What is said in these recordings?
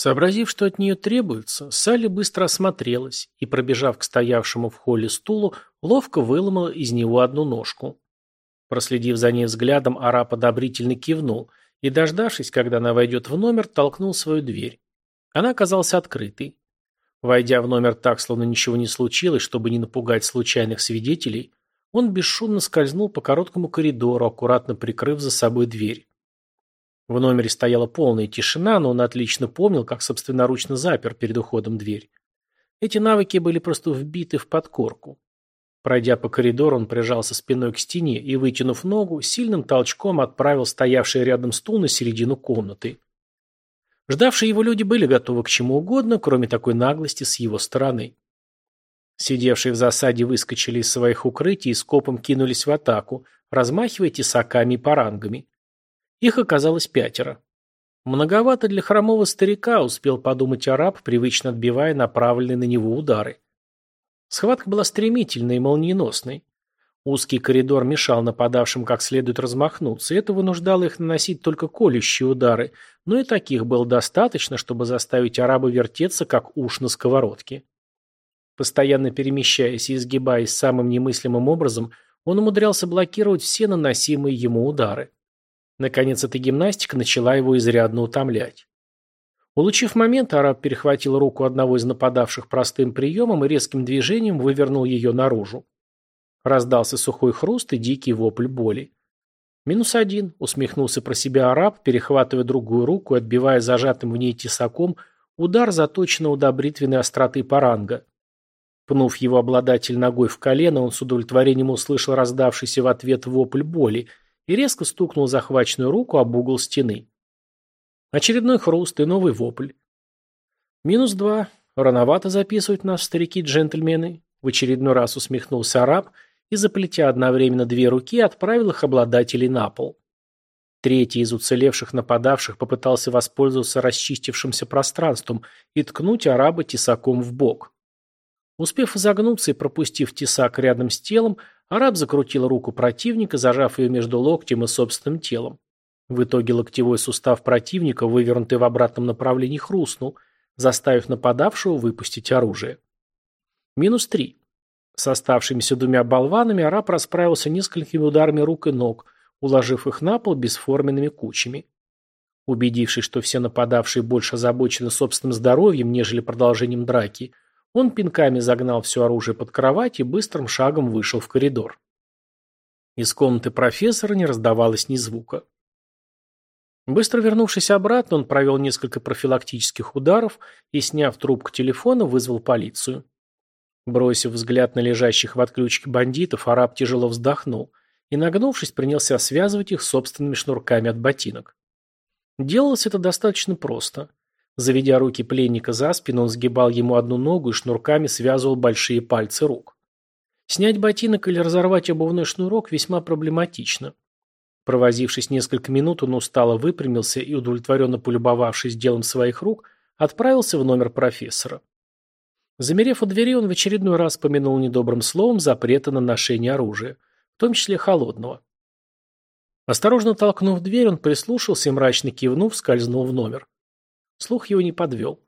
Сообразив, что от нее требуется, Салли быстро осмотрелась и, пробежав к стоявшему в холле стулу, ловко выломала из него одну ножку. Проследив за ней взглядом, араб одобрительно кивнул и, дождавшись, когда она войдет в номер, толкнул свою дверь. Она оказалась открытой. Войдя в номер так, словно ничего не случилось, чтобы не напугать случайных свидетелей, он бесшумно скользнул по короткому коридору, аккуратно прикрыв за собой дверь. В номере стояла полная тишина, но он отлично помнил, как собственноручно запер перед уходом дверь. Эти навыки были просто вбиты в подкорку. Пройдя по коридору, он прижался спиной к стене и, вытянув ногу, сильным толчком отправил стоявший рядом стул на середину комнаты. Ждавшие его люди были готовы к чему угодно, кроме такой наглости с его стороны. Сидевшие в засаде выскочили из своих укрытий и скопом кинулись в атаку, размахивая тесаками и парангами. Их оказалось пятеро. Многовато для хромого старика, успел подумать араб, привычно отбивая направленные на него удары. Схватка была стремительной и молниеносной. Узкий коридор мешал нападавшим как следует размахнуться, это вынуждало их наносить только колющие удары, но и таких было достаточно, чтобы заставить араба вертеться, как уж на сковородке. Постоянно перемещаясь и изгибаясь самым немыслимым образом, он умудрялся блокировать все наносимые ему удары. Наконец, эта гимнастика начала его изрядно утомлять. Улучив момент, араб перехватил руку одного из нападавших простым приемом и резким движением вывернул ее наружу. Раздался сухой хруст и дикий вопль боли. «Минус один», — усмехнулся про себя араб, перехватывая другую руку и отбивая зажатым в ней тесаком удар заточенного до бритвенной остроты паранга. Пнув его обладатель ногой в колено, он с удовлетворением услышал раздавшийся в ответ вопль боли и резко стукнул захваченную руку об угол стены. Очередной хруст и новый вопль. Минус два. Рановато записывать нас, старики-джентльмены. В очередной раз усмехнулся араб и, заплетя одновременно две руки, отправил их обладателей на пол. Третий из уцелевших нападавших попытался воспользоваться расчистившимся пространством и ткнуть араба тесаком в бок. Успев изогнуться и пропустив тесак рядом с телом, араб закрутил руку противника, зажав ее между локтем и собственным телом. В итоге локтевой сустав противника, вывернутый в обратном направлении, хрустнул, заставив нападавшего выпустить оружие. Минус три. С оставшимися двумя болванами араб расправился несколькими ударами рук и ног, уложив их на пол бесформенными кучами. Убедившись, что все нападавшие больше озабочены собственным здоровьем, нежели продолжением драки, он пинками загнал все оружие под кровать и быстрым шагом вышел в коридор. Из комнаты профессора не раздавалось ни звука. Быстро вернувшись обратно, он провел несколько профилактических ударов и, сняв трубку телефона, вызвал полицию. Бросив взгляд на лежащих в отключке бандитов, араб тяжело вздохнул и, нагнувшись, принялся связывать их собственными шнурками от ботинок. Делалось это достаточно просто. Заведя руки пленника за спину, он сгибал ему одну ногу и шнурками связывал большие пальцы рук. Снять ботинок или разорвать обувной шнурок весьма проблематично. Провозившись несколько минут, он устало выпрямился и, удовлетворенно полюбовавшись делом своих рук, отправился в номер профессора. Замерев у двери, он в очередной раз помянул недобрым словом запрета на ношение оружия, в том числе холодного. Осторожно толкнув дверь, он прислушался и, мрачно кивнув, скользнул в номер. Слух его не подвел.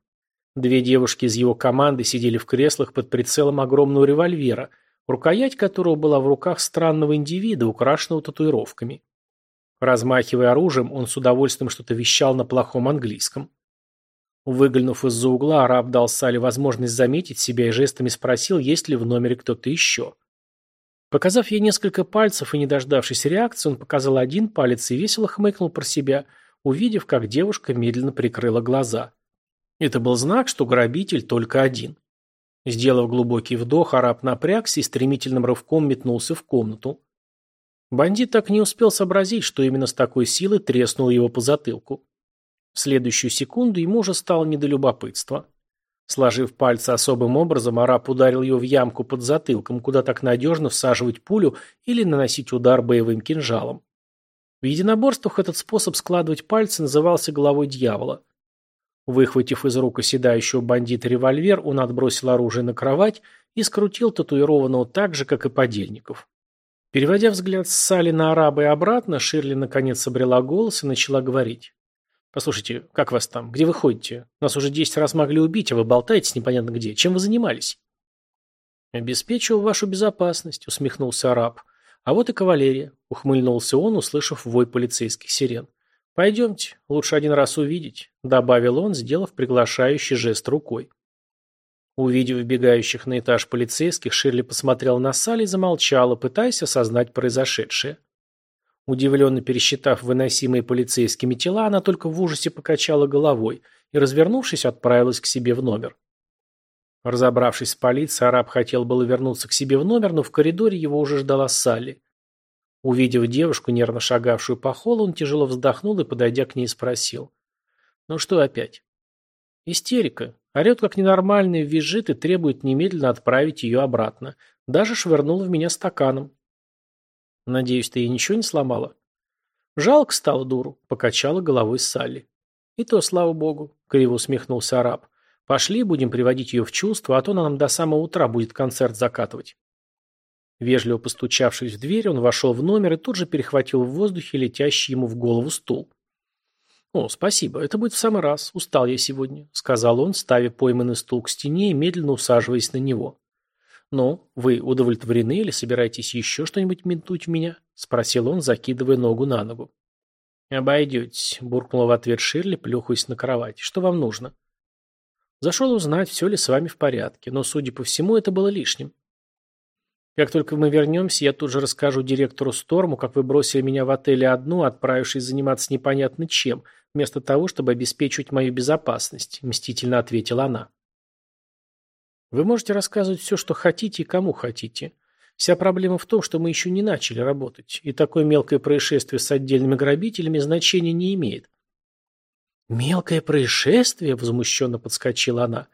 Две девушки из его команды сидели в креслах под прицелом огромного револьвера, рукоять которого была в руках странного индивида, украшенного татуировками. Размахивая оружием, он с удовольствием что-то вещал на плохом английском. Выглянув из-за угла, араб дал Сале возможность заметить себя и жестами спросил, есть ли в номере кто-то еще. Показав ей несколько пальцев и не дождавшись реакции, он показал один палец и весело хмыкнул про себя – увидев, как девушка медленно прикрыла глаза. Это был знак, что грабитель только один. Сделав глубокий вдох, араб напрягся и стремительным рывком метнулся в комнату. Бандит так не успел сообразить, что именно с такой силой треснул его по затылку. В следующую секунду ему уже стало не до любопытства. Сложив пальцы особым образом, араб ударил ее в ямку под затылком, куда так надежно всаживать пулю или наносить удар боевым кинжалом. В единоборствах этот способ складывать пальцы назывался головой дьявола. Выхватив из рук оседающего бандита револьвер, он отбросил оружие на кровать и скрутил татуированного так же, как и подельников. Переводя взгляд с Сали на араба и обратно, Ширли наконец обрела голос и начала говорить. Послушайте, как вас там? Где вы ходите? Нас уже десять раз могли убить, а вы болтаетесь непонятно где. Чем вы занимались? Обеспечивал вашу безопасность, усмехнулся араб. А вот и кавалерия, ухмыльнулся он, услышав вой полицейских сирен. Пойдемте, лучше один раз увидеть, добавил он, сделав приглашающий жест рукой. Увидев вбегающих на этаж полицейских, Ширли посмотрел на Салли и замолчала, пытаясь осознать произошедшее. Удивленно пересчитав выносимые полицейскими тела, она только в ужасе покачала головой и, развернувшись, отправилась к себе в номер. Разобравшись с полицией, араб хотел было вернуться к себе в номер, но в коридоре его уже ждала Салли. Увидев девушку, нервно шагавшую по холлу, он тяжело вздохнул и, подойдя к ней, спросил. «Ну что опять?» «Истерика. Орет как ненормальный, визжит и требует немедленно отправить ее обратно. Даже швырнул в меня стаканом. Надеюсь, ты ей ничего не сломала? Жалко стало дуру, покачала головой Салли. И то, слава богу, криво усмехнулся араб. Пошли, будем приводить ее в чувство, а то она нам до самого утра будет концерт закатывать. Вежливо постучавшись в дверь, он вошел в номер и тут же перехватил в воздухе летящий ему в голову стул. «О, спасибо, это будет в самый раз. Устал я сегодня», — сказал он, ставя пойманный стул к стене и медленно усаживаясь на него. «Ну, вы удовлетворены или собираетесь еще что-нибудь ментуть в меня?» — спросил он, закидывая ногу на ногу. «Обойдетесь», — буркнула в ответ Ширли, плюхаясь на кровать. «Что вам нужно?» «Зашел узнать, все ли с вами в порядке, но, судя по всему, это было лишним. Как только мы вернемся, я тут же расскажу директору Сторму, как вы бросили меня в отеле одну, отправившись заниматься непонятно чем, вместо того, чтобы обеспечивать мою безопасность», — мстительно ответила она. Вы можете рассказывать все, что хотите и кому хотите. Вся проблема в том, что мы еще не начали работать, и такое мелкое происшествие с отдельными грабителями значения не имеет. «Мелкое происшествие?» – возмущенно подскочила она.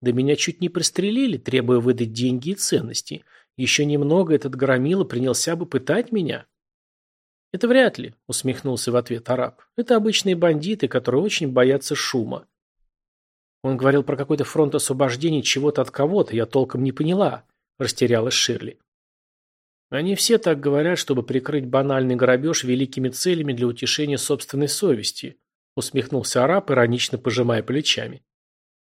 «Да меня чуть не пристрелили, требуя выдать деньги и ценности. Еще немного этот громила принялся бы пытать меня». «Это вряд ли», – усмехнулся в ответ араб. «Это обычные бандиты, которые очень боятся шума. Он говорил про какой-то фронт освобождения чего-то от кого-то, я толком не поняла, растерялась Ширли. Они все так говорят, чтобы прикрыть банальный грабеж великими целями для утешения собственной совести, усмехнулся араб, иронично пожимая плечами.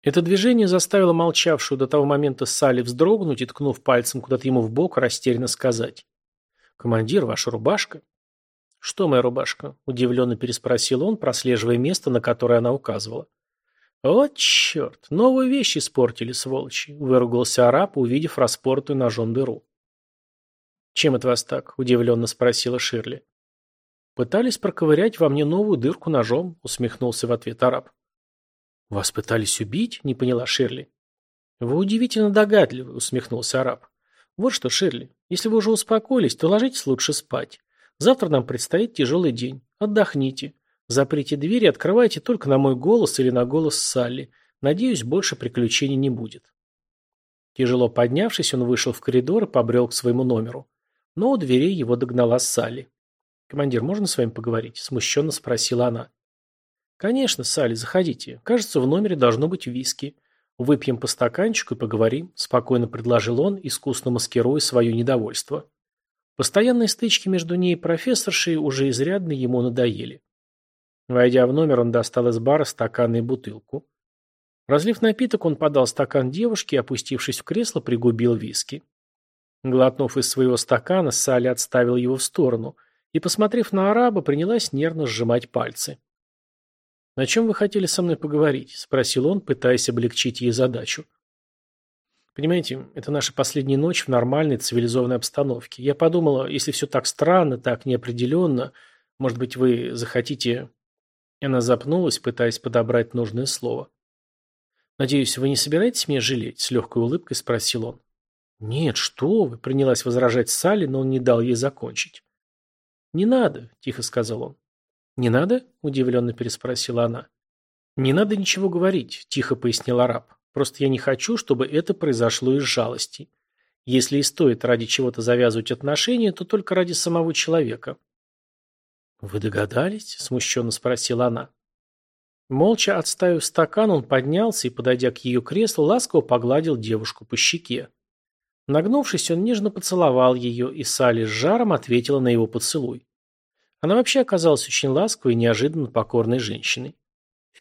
Это движение заставило молчавшую до того момента Салли вздрогнуть и, ткнув пальцем куда-то ему в бок, растерянно сказать. «Командир, ваша рубашка?» «Что моя рубашка?» – удивленно переспросил он, прослеживая место, на которое она указывала. «Вот черт, новую вещь испортили, сволочи!» – выругался араб, увидев распортую ножом дыру. «Чем это вас так?» – удивленно спросила Ширли. «Пытались проковырять во мне новую дырку ножом», – усмехнулся в ответ араб. «Вас пытались убить?» – не поняла Ширли. «Вы удивительно догадливы», – усмехнулся араб. «Вот что, Ширли, если вы уже успокоились, то ложитесь лучше спать. Завтра нам предстоит тяжелый день. Отдохните. Заприте дверь и открывайте только на мой голос или на голос Салли. Надеюсь, больше приключений не будет. Тяжело поднявшись, он вышел в коридор и побрел к своему номеру. Но у дверей его догнала Салли. «Командир, можно с вами поговорить?» – смущенно спросила она. «Конечно, Салли, заходите. Кажется, в номере должно быть виски. Выпьем по стаканчику и поговорим», – спокойно предложил он, искусно маскируя свое недовольство. Постоянные стычки между ней и профессоршей уже изрядно ему надоели. Войдя в номер, он достал из бара стакан и бутылку. Разлив напиток, он подал стакан девушке и, опустившись в кресло, пригубил виски. Глотнув из своего стакана, Салли отставил его в сторону и, посмотрев на араба, принялась нервно сжимать пальцы. «На чем вы хотели со мной поговорить?» – спросил он, пытаясь облегчить ей задачу. «Понимаете, это наша последняя ночь в нормальной цивилизованной обстановке. Я подумала, если все так странно, так неопределенно, может быть, вы захотите...» Она запнулась, пытаясь подобрать нужное слово. «Надеюсь, вы не собираетесь меня жалеть?» – с легкой улыбкой спросил он. «Нет, что вы!» – принялась возражать Салли, но он не дал ей закончить. «Не надо», – тихо сказал он. «Не надо?» – удивленно переспросила она. «Не надо ничего говорить», – тихо пояснил араб. «Просто я не хочу, чтобы это произошло из жалости. Если и стоит ради чего-то завязывать отношения, то только ради самого человека. «Вы догадались?» – смущенно спросила она. Молча отставив стакан, он поднялся и, подойдя к ее креслу, ласково погладил девушку по щеке. Нагнувшись, он нежно поцеловал ее, и Салли с жаром ответила на его поцелуй. Она вообще оказалась очень ласковой и неожиданно покорной женщиной.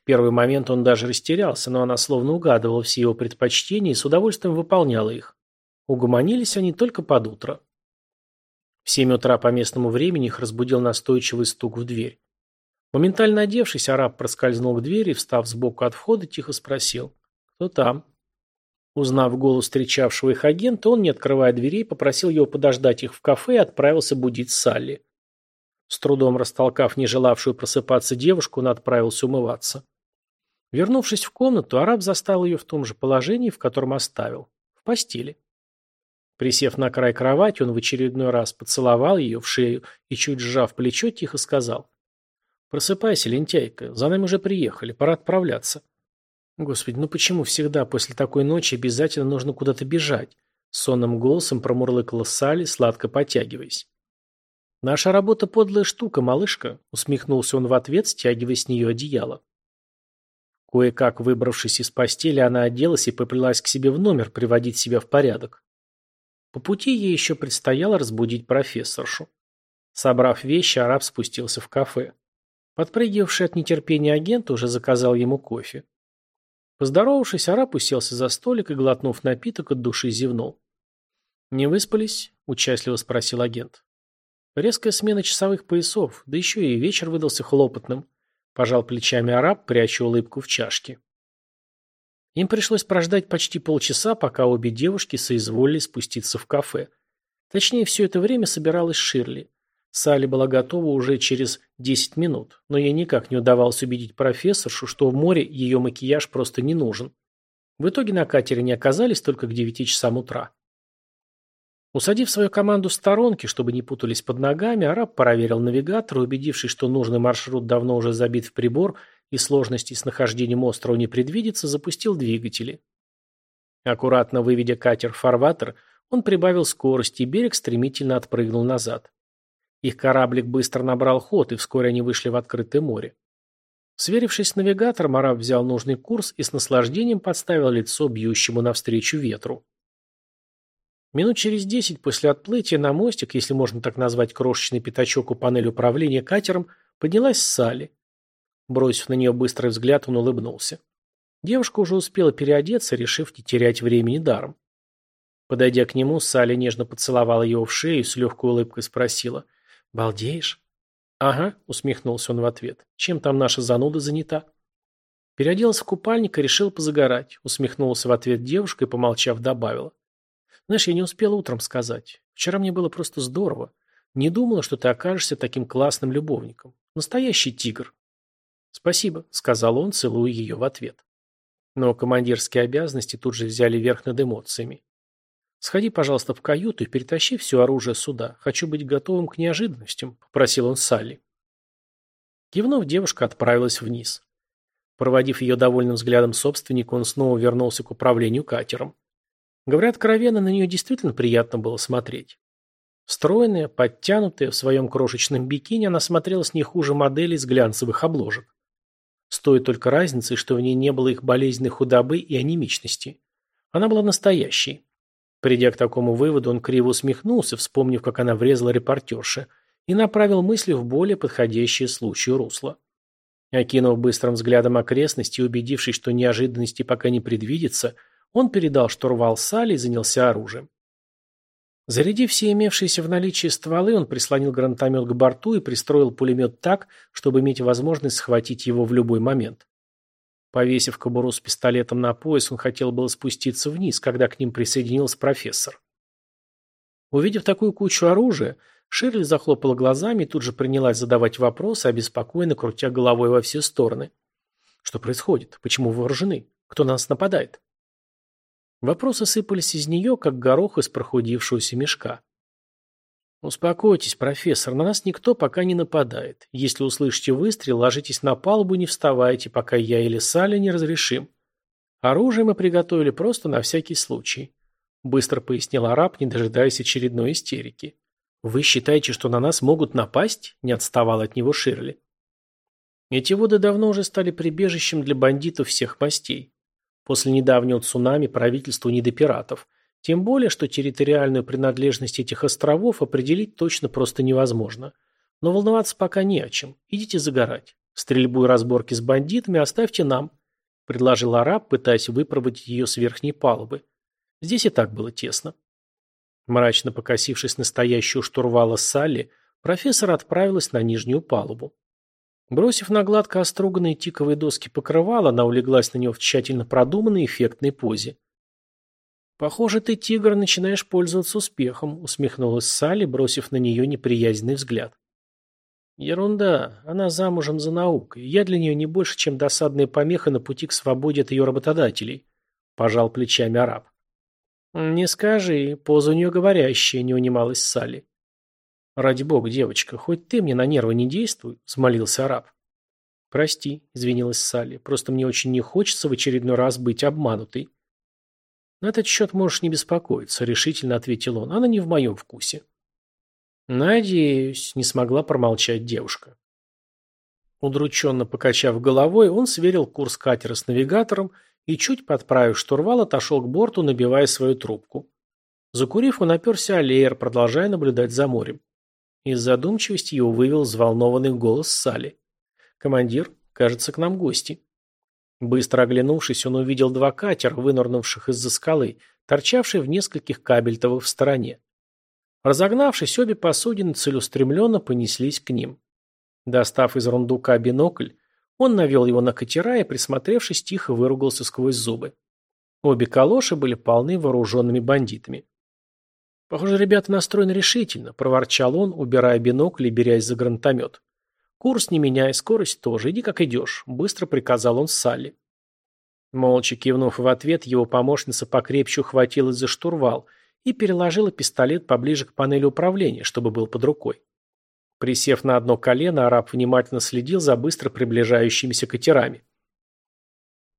первый момент он даже растерялся, но она словно угадывала все его предпочтения и с удовольствием выполняла их. Угомонились они только под утро. В семь утра по местному времени их разбудил настойчивый стук в дверь. Моментально одевшись, араб проскользнул к двери и, встав сбоку от входа, тихо спросил «Кто там?». Узнав голос встречавшего их агента, он, не открывая дверей, попросил его подождать их в кафе и отправился будить Салли. С трудом растолкав не желавшую просыпаться девушку, он отправился умываться. Вернувшись в комнату, араб застал ее в том же положении, в котором оставил. В постели. Присев на край кровати, он в очередной раз поцеловал ее в шею и, чуть сжав плечо, тихо сказал. «Просыпайся, лентяйка, за нами уже приехали, пора отправляться». Господи, ну почему всегда после такой ночи обязательно нужно куда-то бежать? Сонным голосом промурлыкала Салли, сладко потягиваясь. «Наша работа подлая штука, малышка», — усмехнулся он в ответ, стягивая с нее одеяло. Кое-как выбравшись из постели, она оделась и поплелась к себе в номер приводить себя в порядок. По пути ей еще предстояло разбудить профессоршу. Собрав вещи, араб спустился в кафе. Подпрыгивавший от нетерпения агент уже заказал ему кофе. Поздоровавшись, араб уселся за столик и, глотнув напиток, от души зевнул. «Не выспались?» – участливо спросил агент. «Резкая смена часовых поясов, да еще и вечер выдался хлопотным», – пожал плечами араб, пряча улыбку в чашке. Им пришлось прождать почти полчаса, пока обе девушки соизволили спуститься в кафе. Точнее, все это время собиралась Ширли. Салли была готова уже через 10 минут, но ей никак не удавалось убедить профессоршу, что в море ее макияж просто не нужен. В итоге на катере не оказались только к 9 часам утра. Усадив свою команду в сторонке, чтобы не путались под ногами, араб проверил навигатор, убедившись, что нужный маршрут давно уже забит в прибор и сложностей с нахождением острова не предвидится, запустил двигатели. Аккуратно выведя катер в фарватер, он прибавил скорость, и берег стремительно отпрыгнул назад. Их кораблик быстро набрал ход, и вскоре они вышли в открытое море. Сверившись с навигатором, араб взял нужный курс и с наслаждением подставил лицо бьющему навстречу ветру. Минут через десять после отплытия на мостик, если можно так назвать крошечный пятачок у панели управления катером, поднялась Салли. Бросив на нее быстрый взгляд, он улыбнулся. Девушка уже успела переодеться, решив не терять времени даром. Подойдя к нему, Салли нежно поцеловала его в шею и с легкой улыбкой спросила – «Балдеешь?» «Ага», — усмехнулся он в ответ. «Чем там наша зануда занята?» Переоделась в купальник и решил позагорать. Усмехнулся в ответ девушка и, помолчав, добавила. «Знаешь, я не успела утром сказать. Вчера мне было просто здорово. Не думала, что ты окажешься таким классным любовником. Настоящий тигр». «Спасибо», — сказал он, целуя ее в ответ. Но командирские обязанности тут же взяли верх над эмоциями. «Сходи, пожалуйста, в каюту и перетащи все оружие сюда. Хочу быть готовым к неожиданностям», — попросил он Салли. Кивнув, девушка отправилась вниз. Проводив ее довольным взглядом собственника, он снова вернулся к управлению катером. Говоря откровенно, на нее действительно приятно было смотреть. Стройная, подтянутая, в своем крошечном бикини, она смотрелась не хуже моделей с глянцевых обложек. Стоит только разницы, что в ней не было их болезненной худобы и анемичности. Она была настоящей. Придя к такому выводу, он криво усмехнулся, вспомнив, как она врезала репортерша, и направил мысли в более подходящее случаю русло. Окинув быстрым взглядом окрестности и убедившись, что неожиданности пока не предвидится, он передал штурвал Салли и занялся оружием. Зарядив все имевшиеся в наличии стволы, он прислонил гранатомет к борту и пристроил пулемет так, чтобы иметь возможность схватить его в любой момент. Повесив кобуру с пистолетом на пояс, он хотел было спуститься вниз, когда к ним присоединился профессор. Увидев такую кучу оружия, Ширли захлопала глазами и тут же принялась задавать вопросы, обеспокоенно крутя головой во все стороны. Что происходит? Почему вооружены? Кто на нас нападает? Вопросы сыпались из нее, как горох из прохудившегося мешка. «Успокойтесь, профессор, на нас никто пока не нападает. Если услышите выстрел, ложитесь на палубу не вставайте, пока я или Салли не разрешим. Оружие мы приготовили просто на всякий случай», — быстро пояснил араб, не дожидаясь очередной истерики. «Вы считаете, что на нас могут напасть?» — не отставал от него Ширли. Эти воды давно уже стали прибежищем для бандитов всех мастей. После недавнего цунами правительству не до пиратов — тем более, что территориальную принадлежность этих островов определить точно просто невозможно. Но волноваться пока не о чем. Идите загорать. Стрельбу и разборки с бандитами оставьте нам», – предложил араб, пытаясь выпроводить ее с верхней палубы. Здесь и так было тесно. Мрачно покосившись на стоящую штурвала Салли, профессор отправилась на нижнюю палубу. Бросив на гладко оструганные тиковые доски покрывала, она улеглась на него в тщательно продуманной эффектной позе. «Похоже, ты, тигр, начинаешь пользоваться успехом», — усмехнулась Салли, бросив на нее неприязненный взгляд. «Ерунда. Она замужем за наукой. Я для нее не больше, чем досадная помеха на пути к свободе от ее работодателей», — пожал плечами араб. «Не скажи, поза у нее говорящая», — не унималась Салли. «Ради бога, девочка, хоть ты мне на нервы не действуй», — взмолился араб. «Прости», — извинилась Салли, — «просто мне очень не хочется в очередной раз быть обманутой». «На этот счет можешь не беспокоиться», — решительно ответил он. «Она не в моем вкусе». «Надеюсь», — не смогла промолчать девушка. Удрученно покачав головой, он сверил курс катера с навигатором и, чуть подправив штурвал, отошел к борту, набивая свою трубку. Закурив, он оперся о леер, продолжая наблюдать за морем. Из задумчивости его вывел взволнованный голос Сали. «Командир, кажется, к нам гости». Быстро оглянувшись, он увидел два катера, вынырнувших из-за скалы, торчавшие в нескольких кабельтовых в стороне. Разогнавшись, обе посудины целеустремленно понеслись к ним. Достав из рундука бинокль, он навел его на катера и, присмотревшись, тихо выругался сквозь зубы. Обе калоши были полны вооруженными бандитами. «Похоже, ребята настроены решительно», – проворчал он, убирая бинокль и берясь за гранатомет. «Курс не меняй, скорость тоже. Иди как идешь», – быстро приказал он Салли. Молча кивнув в ответ, его помощница покрепче ухватилась за штурвал и переложила пистолет поближе к панели управления, чтобы был под рукой. Присев на одно колено, араб внимательно следил за быстро приближающимися катерами.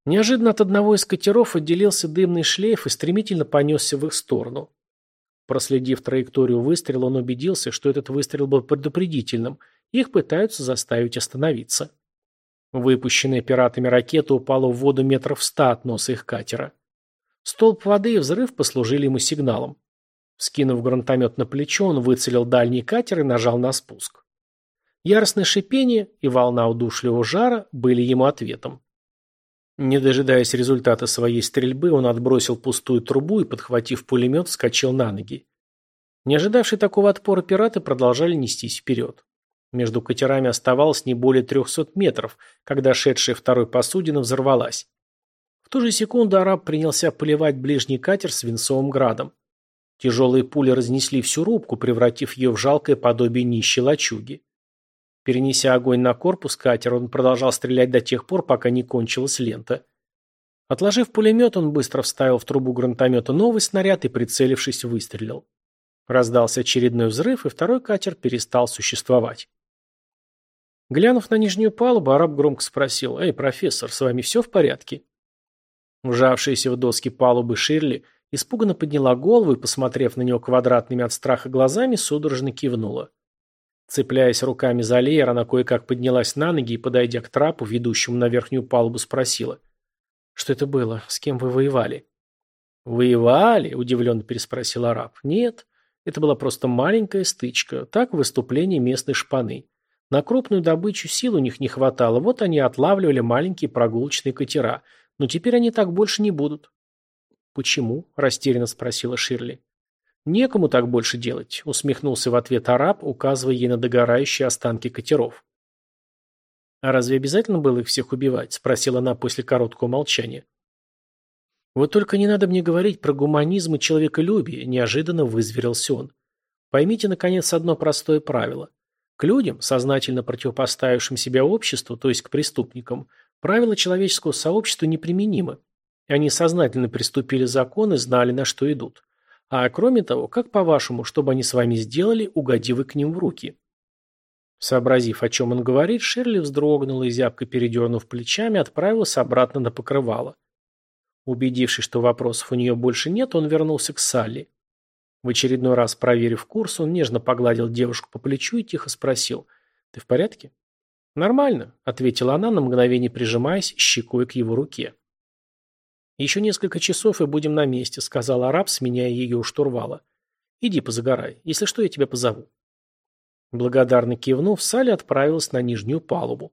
Неожиданно от одного из катеров отделился дымный шлейф и стремительно понесся в их сторону. Проследив траекторию выстрела, он убедился, что этот выстрел был предупредительным – их пытаются заставить остановиться. Выпущенная пиратами ракета упала в воду метров ста от носа их катера. Столб воды и взрыв послужили ему сигналом. Скинув гранатомет на плечо, он выцелил дальний катер и нажал на спуск. Яростное шипение и волна удушливого жара были ему ответом. Не дожидаясь результата своей стрельбы, он отбросил пустую трубу и, подхватив пулемет, вскочил на ноги. Не ожидавшие такого отпора пираты продолжали нестись вперед. Между катерами оставалось не более 300 метров, когда шедшая второй посудина взорвалась. В ту же секунду араб принялся поливать ближний катер свинцовым градом. Тяжелые пули разнесли всю рубку, превратив ее в жалкое подобие нищей лачуги. Перенеся огонь на корпус катера, он продолжал стрелять до тех пор, пока не кончилась лента. Отложив пулемет, он быстро вставил в трубу гранатомета новый снаряд и, прицелившись, выстрелил. Раздался очередной взрыв, и второй катер перестал существовать. Глянув на нижнюю палубу, араб громко спросил, «Эй, профессор, с вами все в порядке?» Вжавшаяся в доски палубы Ширли испуганно подняла голову и, посмотрев на него квадратными от страха глазами, судорожно кивнула. Цепляясь руками за леер, она кое-как поднялась на ноги и, подойдя к трапу, ведущему на верхнюю палубу, спросила, «Что это было? С кем вы воевали?» «Воевали?» – удивленно переспросил араб. «Нет, это была просто маленькая стычка. Так выступление местной шпаны. На крупную добычу сил у них не хватало, вот они отлавливали маленькие прогулочные катера. Но теперь они так больше не будут. «Почему?» – растерянно спросила Ширли. «Некому так больше делать», – усмехнулся в ответ араб, указывая ей на догорающие останки катеров. «А разве обязательно было их всех убивать?» – спросила она после короткого молчания. «Вот только не надо мне говорить про гуманизм и человеколюбие», – неожиданно вызверился он. «Поймите, наконец, одно простое правило. К людям, сознательно противопоставившим себя обществу, то есть к преступникам, правила человеческого сообщества неприменимы. Они сознательно приступили закон и знали, на что идут. А кроме того, как по-вашему, что бы они с вами сделали, угодив к ним в руки? Сообразив, о чем он говорит, Шерли вздрогнула и, зябко передернув плечами, отправилась обратно на покрывало. Убедившись, что вопросов у нее больше нет, он вернулся к Салли. В очередной раз проверив курс, он нежно погладил девушку по плечу и тихо спросил «Ты в порядке?» «Нормально», — ответила она, на мгновение прижимаясь щекой к его руке. «Еще несколько часов и будем на месте», — сказал араб, сменяя ее у штурвала. «Иди позагорай. Если что, я тебя позову». Благодарно кивнув, Салли отправилась на нижнюю палубу.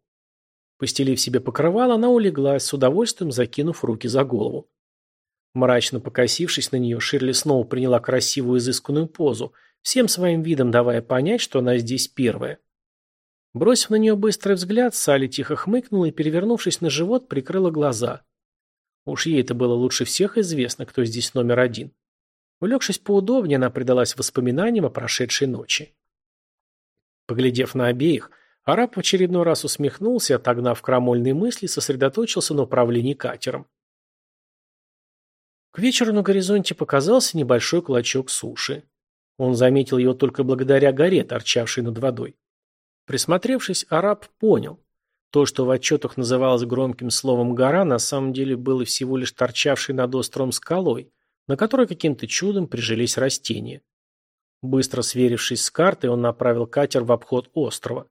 Постелив себе покрывало, она улеглась, с удовольствием закинув руки за голову. Мрачно покосившись на нее, Ширли снова приняла красивую изысканную позу, всем своим видом давая понять, что она здесь первая. Бросив на нее быстрый взгляд, Салли тихо хмыкнула и, перевернувшись на живот, прикрыла глаза. Уж ей это было лучше всех известно, кто здесь номер один. Улегшись поудобнее, она предалась воспоминаниям о прошедшей ночи. Поглядев на обеих, араб в очередной раз усмехнулся и, отогнав крамольные мысли, сосредоточился на управлении катером. К вечеру на горизонте показался небольшой клочок суши. Он заметил его только благодаря горе, торчавшей над водой. Присмотревшись, араб понял. То, что в отчетах называлось громким словом «гора», на самом деле было всего лишь торчавшей над островом скалой, на которой каким-то чудом прижились растения. Быстро сверившись с картой, он направил катер в обход острова.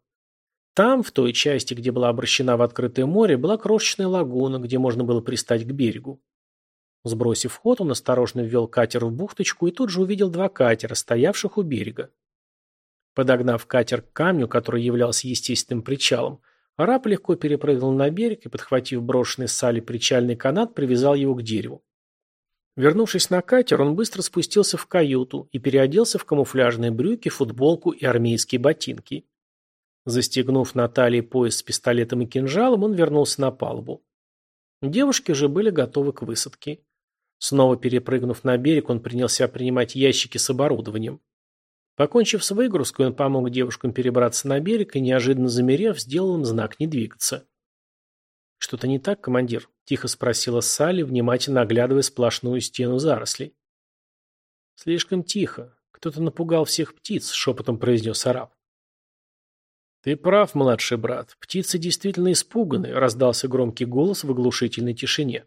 Там, в той части, где была обращена в открытое море, была крошечная лагуна, где можно было пристать к берегу. Сбросив ход, он осторожно ввел катер в бухточку и тут же увидел два катера, стоявших у берега. Подогнав катер к камню, который являлся естественным причалом, араб легко перепрыгнул на берег и, подхватив брошенный с сали причальный канат, привязал его к дереву. Вернувшись на катер, он быстро спустился в каюту и переоделся в камуфляжные брюки, футболку и армейские ботинки. Застегнув на талии пояс с пистолетом и кинжалом, он вернулся на палубу. Девушки же были готовы к высадке. Снова перепрыгнув на берег, он принялся принимать ящики с оборудованием. Покончив с выгрузкой, он помог девушкам перебраться на берег и, неожиданно замерев, сделал им знак не двигаться. «Что-то не так, командир?» – тихо спросила Салли, внимательно оглядывая сплошную стену зарослей. «Слишком тихо. Кто-то напугал всех птиц», – шепотом произнес араб. «Ты прав, младший брат. Птицы действительно испуганы», – раздался громкий голос в оглушительной тишине.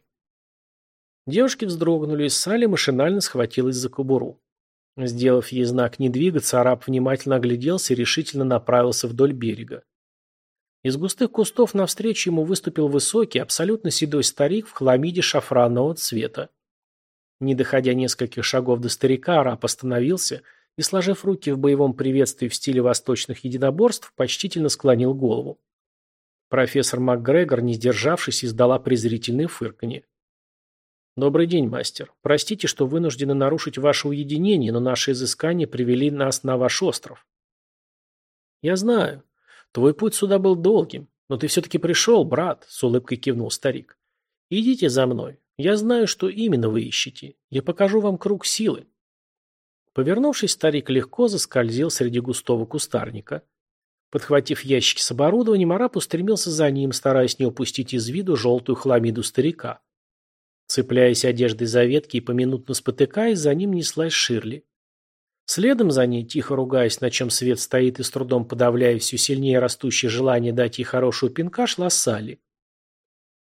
Девушки вздрогнули, и Салли машинально схватилась за кобуру. Сделав ей знак не двигаться, араб внимательно огляделся и решительно направился вдоль берега. Из густых кустов навстречу ему выступил высокий, абсолютно седой старик в хламиде шафранного цвета. Не доходя нескольких шагов до старика, араб остановился и, сложив руки в боевом приветствии в стиле восточных единоборств, почтительно склонил голову. Профессор МакГрегор, не сдержавшись, издала презрительное фырканье. «Добрый день, мастер. Простите, что вынуждены нарушить ваше уединение, но наши изыскания привели нас на ваш остров». «Я знаю. Твой путь сюда был долгим, но ты все-таки пришел, брат», — с улыбкой кивнул старик. «Идите за мной. Я знаю, что именно вы ищете. Я покажу вам круг силы». Повернувшись, старик легко заскользил среди густого кустарника. Подхватив ящики с оборудованием, араб устремился за ним, стараясь не упустить из виду желтую хламиду старика. Цепляясь одеждой за ветки и поминутно спотыкаясь, за ним неслась Ширли. Следом за ней, тихо ругаясь, на чем свет стоит и с трудом подавляя все сильнее растущее желание дать ей хорошую пинка, шла Салли.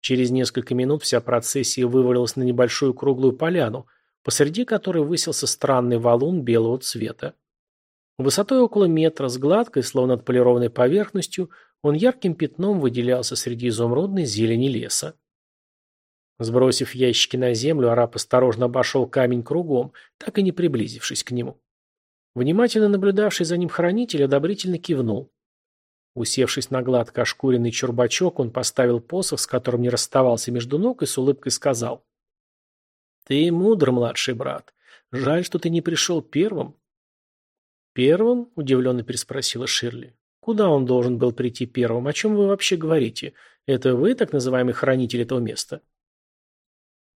Через несколько минут вся процессия вывалилась на небольшую круглую поляну, посреди которой высился странный валун белого цвета. Высотой около метра, с гладкой, словно отполированной поверхностью, он ярким пятном выделялся среди изумрудной зелени леса. Сбросив ящики на землю, араб осторожно обошел камень кругом, так и не приблизившись к нему. Внимательно наблюдавший за ним хранитель одобрительно кивнул. Усевшись на гладко ошкуренный чурбачок, он поставил посох, с которым не расставался между ног, и с улыбкой сказал. «Ты мудр, младший брат. Жаль, что ты не пришел первым». «Первым?» – удивленно переспросила Ширли. «Куда он должен был прийти первым? О чем вы вообще говорите? Это вы, так называемый хранитель этого места?»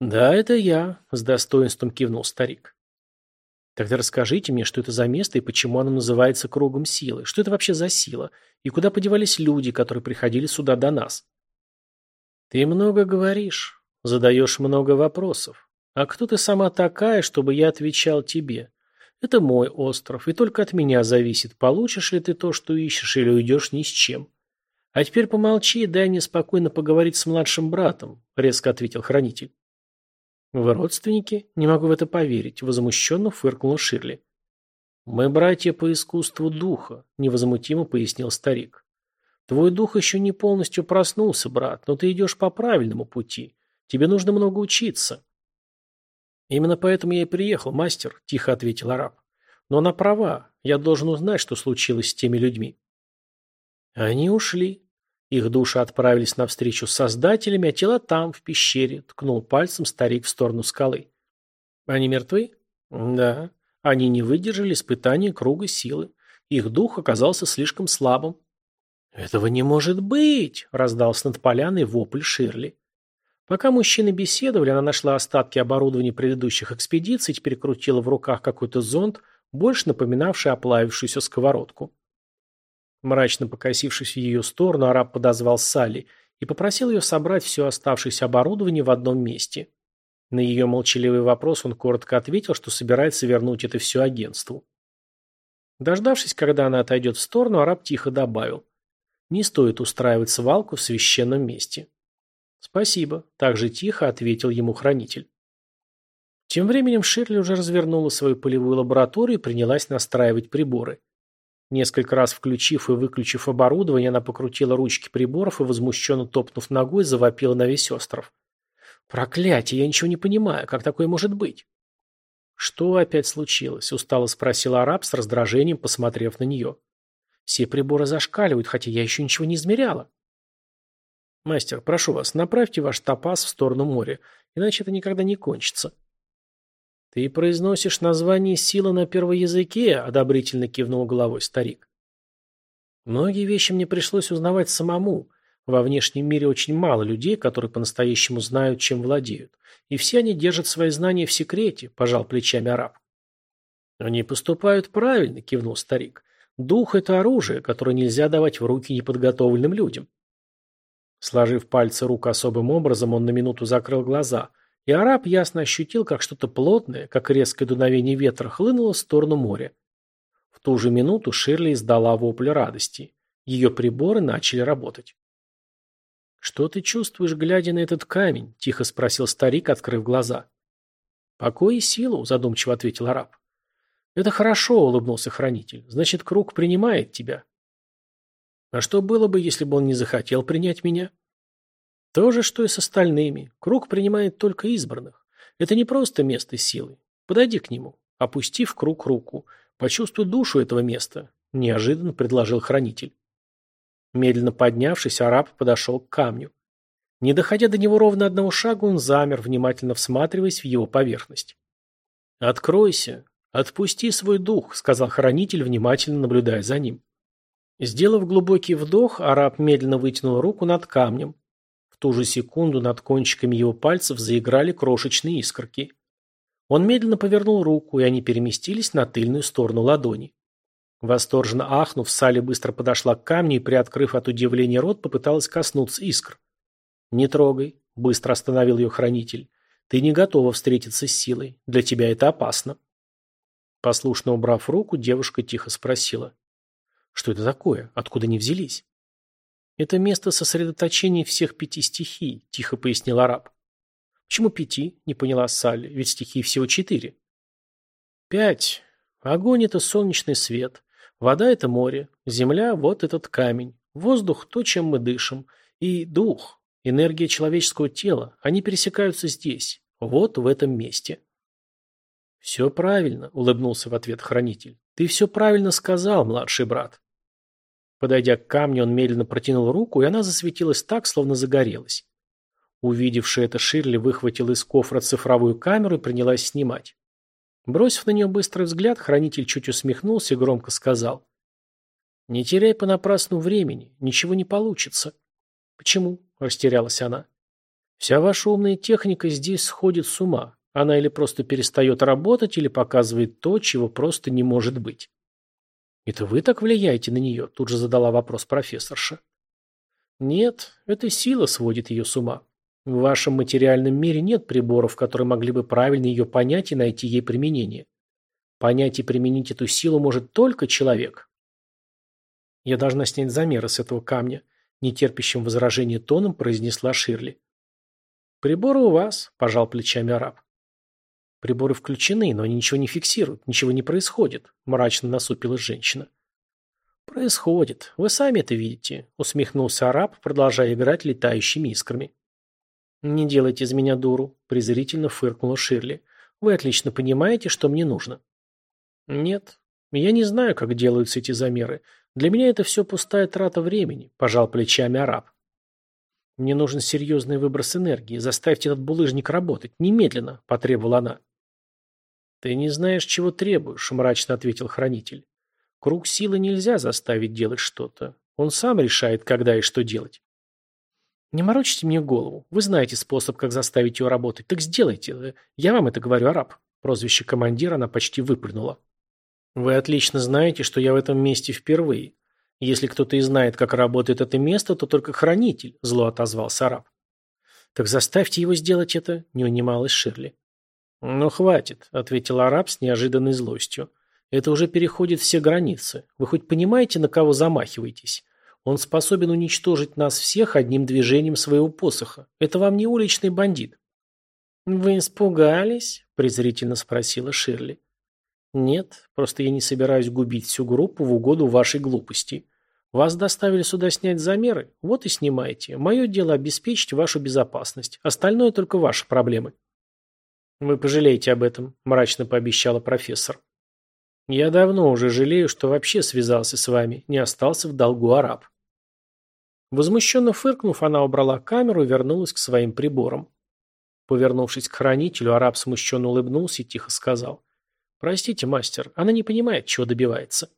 «Да, это я», – с достоинством кивнул старик. «Тогда расскажите мне, что это за место и почему оно называется кругом силы? Что это вообще за сила? И куда подевались люди, которые приходили сюда до нас?» «Ты много говоришь, задаешь много вопросов. А кто ты сама такая, чтобы я отвечал тебе? Это мой остров, и только от меня зависит, получишь ли ты то, что ищешь, или уйдешь ни с чем. А теперь помолчи и дай мне спокойно поговорить с младшим братом», – резко ответил хранитель. «Вы родственники? Не могу в это поверить», – возмущенно фыркнула Ширли. «Мы братья по искусству духа», – невозмутимо пояснил старик. «Твой дух еще не полностью проснулся, брат, но ты идешь по правильному пути. Тебе нужно много учиться». «Именно поэтому я и приехал, мастер», – тихо ответил араб. «Но она права. Я должен узнать, что случилось с теми людьми». Они ушли. Их души отправились навстречу с создателями, а тела там, в пещере, ткнул пальцем старик в сторону скалы. Они мертвы? Да. Они не выдержали испытания круга силы. Их дух оказался слишком слабым. «Этого не может быть!» – раздался над поляной вопль Ширли. Пока мужчины беседовали, она нашла остатки оборудования предыдущих экспедиций и теперь крутила в руках какой-то зонд, больше напоминавший оплавившуюся сковородку. Мрачно покосившись в ее сторону, араб подозвал Салли и попросил ее собрать все оставшееся оборудование в одном месте. На ее молчаливый вопрос он коротко ответил, что собирается вернуть это все агентству. Дождавшись, когда она отойдет в сторону, араб тихо добавил. Не стоит устраивать свалку в священном месте. «Спасибо», – также тихо ответил ему хранитель. Тем временем Ширли уже развернула свою полевую лабораторию и принялась настраивать приборы. Несколько раз включив и выключив оборудование, она покрутила ручки приборов и, возмущенно топнув ногой, завопила на весь остров. «Проклятие, я ничего не понимаю, как такое может быть?» «Что опять случилось?» – устало спросил араб с раздражением, посмотрев на нее. «Все приборы зашкаливают, хотя я еще ничего не измеряла». «Мастер, прошу вас, направьте ваш топаз в сторону моря, иначе это никогда не кончится». «Ты произносишь название силы на первом языке?» – одобрительно кивнул головой старик. «Многие вещи мне пришлось узнавать самому. Во внешнем мире очень мало людей, которые по-настоящему знают, чем владеют. И все они держат свои знания в секрете», – пожал плечами араб. «Они поступают правильно», – кивнул старик. «Дух – это оружие, которое нельзя давать в руки неподготовленным людям». Сложив пальцы рук особым образом, он на минуту закрыл глаза, и араб ясно ощутил, как что-то плотное, как резкое дуновение ветра, хлынуло в сторону моря. В ту же минуту Ширли издала вопль радости. Ее приборы начали работать. «Что ты чувствуешь, глядя на этот камень?» – тихо спросил старик, открыв глаза. «Покой и силу», – задумчиво ответил араб. «Это хорошо», – улыбнулся хранитель. «Значит, круг принимает тебя. А что было бы, если бы он не захотел принять меня? То же, что и с остальными. Круг принимает только избранных. Это не просто место силы. Подойди к нему. Опусти в круг руку. Почувствуй душу этого места. Неожиданно предложил хранитель. Медленно поднявшись, араб подошел к камню. Не доходя до него ровно одного шага, он замер, внимательно всматриваясь в его поверхность. «Откройся, отпусти свой дух», — сказал хранитель, внимательно наблюдая за ним. Сделав глубокий вдох, араб медленно вытянул руку над камнем. В ту же секунду над кончиками его пальцев заиграли крошечные искорки. Он медленно повернул руку, и они переместились на тыльную сторону ладони. Восторженно ахнув, Салли быстро подошла к камню и, приоткрыв от удивления рот, попыталась коснуться искр. «Не трогай», — быстро остановил ее хранитель. «Ты не готова встретиться с силой. Для тебя это опасно». Послушно убрав руку, девушка тихо спросила. Что это такое? Откуда они взялись? Это место сосредоточения всех пяти стихий, тихо пояснил араб. Почему пяти? Не поняла Салли, ведь стихий всего четыре. Пять. Огонь – это солнечный свет. Вода – это море. Земля – вот этот камень. Воздух – то, чем мы дышим. И дух – энергия человеческого тела. Они пересекаются здесь, вот в этом месте. «Все правильно», – улыбнулся в ответ хранитель. «Ты все правильно сказал, младший брат». Подойдя к камню, он медленно протянул руку, и она засветилась так, словно загорелась. Увидевшая это, Ширли выхватила из кофра цифровую камеру и принялась снимать. Бросив на нее быстрый взгляд, хранитель чуть усмехнулся и громко сказал. «Не теряй понапрасну времени, ничего не получится». «Почему?» – растерялась она. «Вся ваша умная техника здесь сходит с ума. Она или просто перестает работать, или показывает то, чего просто не может быть». «Это вы так влияете на нее?» – тут же задала вопрос профессорша. «Нет, это сила сводит ее с ума. В вашем материальном мире нет приборов, которые могли бы правильно ее понять и найти ей применение. Понять и применить эту силу может только человек». «Я должна снять замеры с этого камня», – нетерпящим возражения тоном произнесла Ширли. «Приборы у вас», – пожал плечами араб. Приборы включены, но они ничего не фиксируют, ничего не происходит, мрачно насупилась женщина. Происходит. Вы сами это видите, усмехнулся араб, продолжая играть летающими искрами. Не делайте из меня дуру, презрительно фыркнула Ширли. Вы отлично понимаете, что мне нужно. Нет, я не знаю, как делаются эти замеры, Для меня это все пустая трата времени, пожал плечами араб. Мне нужен серьезный выброс энергии. Заставьте этот булыжник работать. Немедленно, потребовала она. Ты не знаешь, чего требуешь, мрачно ответил хранитель. Круг силы нельзя заставить делать что-то. Он сам решает, когда и что делать. Не морочите мне голову. Вы знаете способ, как заставить ее работать. Так сделайте. Я вам это говорю, араб. Прозвище командира она почти выплюнула. Вы отлично знаете, что я в этом месте впервые. Если кто-то и знает, как работает это место, то только хранитель, зло отозвался араб. Так заставьте его сделать это, не унималась Ширли. Ну хватит, ответил араб с неожиданной злостью. Это уже переходит все границы. Вы хоть понимаете, на кого замахиваетесь? Он способен уничтожить нас всех одним движением своего посоха. Это вам не уличный бандит. Вы испугались? презрительно спросила Ширли. «Нет, просто я не собираюсь губить всю группу в угоду вашей глупости. Вас доставили сюда снять замеры, вот и снимайте. Мое дело обеспечить вашу безопасность. Остальное только ваши проблемы». «Вы пожалеете об этом», – мрачно пообещала профессор. «Я давно уже жалею, что вообще связался с вами, не остался в долгу араб». Возмущенно фыркнув, она убрала камеру и вернулась к своим приборам. Повернувшись к хранителю, араб смущенно улыбнулся и тихо сказал. Простите, мастер, она не понимает, чего добивается.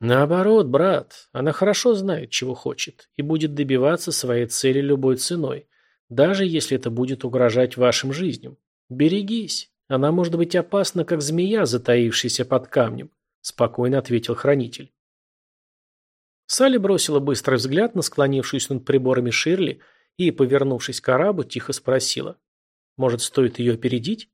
Наоборот, брат, она хорошо знает, чего хочет, и будет добиваться своей цели любой ценой, даже если это будет угрожать вашим жизням. Берегись, она может быть опасна, как змея, затаившаяся под камнем, спокойно ответил хранитель. Салли бросила быстрый взгляд на склонившуюся над приборами Ширли и, повернувшись к арабу, тихо спросила. «Может, стоит ее опередить?»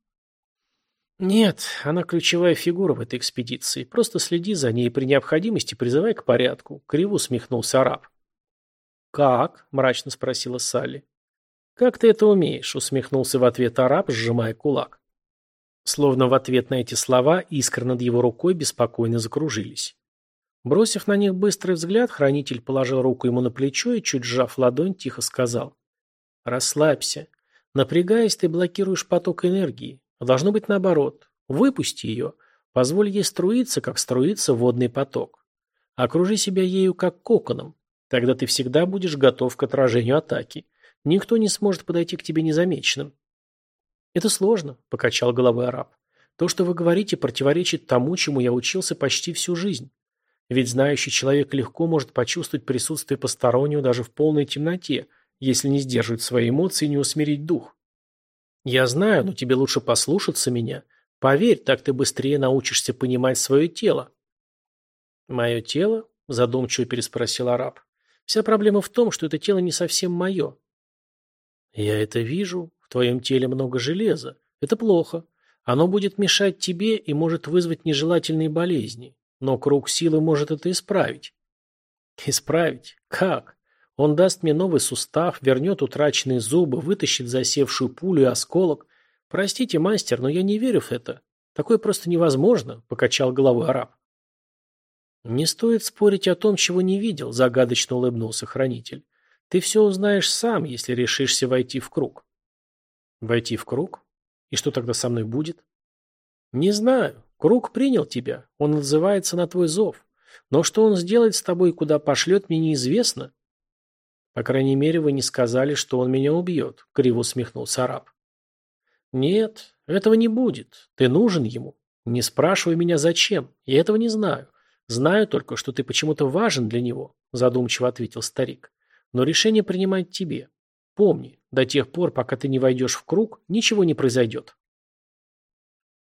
«Нет, она ключевая фигура в этой экспедиции. Просто следи за ней и при необходимости призывай к порядку», — криво усмехнулся араб. «Как?» — мрачно спросила Салли. «Как ты это умеешь?» — усмехнулся в ответ араб, сжимая кулак. Словно в ответ на эти слова искры над его рукой беспокойно закружились. Бросив на них быстрый взгляд, хранитель положил руку ему на плечо и, чуть сжав ладонь, тихо сказал. «Расслабься. Напрягаясь, ты блокируешь поток энергии. Должно быть наоборот. Выпусти ее. Позволь ей струиться, как струится водный поток. Окружи себя ею, как коконом. Тогда ты всегда будешь готов к отражению атаки. Никто не сможет подойти к тебе незамеченным. Это сложно, покачал головой араб. То, что вы говорите, противоречит тому, чему я учился почти всю жизнь. Ведь знающий человек легко может почувствовать присутствие постороннего даже в полной темноте, если не сдерживать свои эмоции и не усмирить дух. Я знаю, но тебе лучше послушаться меня. Поверь, так ты быстрее научишься понимать свое тело. Мое тело? Задумчиво переспросил араб. Вся проблема в том, что это тело не совсем мое. Я это вижу. В твоем теле много железа. Это плохо. Оно будет мешать тебе и может вызвать нежелательные болезни. Но круг силы может это исправить. Исправить? Как? Он даст мне новый сустав, вернет утраченные зубы, вытащит засевшую пулю и осколок. Простите, мастер, но я не верю в это. Такое просто невозможно, покачал головой араб. Не стоит спорить о том, чего не видел, загадочно улыбнулся хранитель. Ты все узнаешь сам, если решишься войти в круг. Войти в круг? И что тогда со мной будет? Не знаю. Круг принял тебя. Он отзывается на твой зов. Но что он сделает с тобой и куда пошлет, мне неизвестно. По крайней мере, вы не сказали, что он меня убьет, криво усмехнулся араб. Нет, этого не будет. Ты нужен ему. Не спрашивай меня зачем. Я этого не знаю. Знаю только, что ты почему-то важен для него, задумчиво ответил старик. Но решение принимать тебе. Помни, до тех пор, пока ты не войдешь в круг, ничего не произойдет.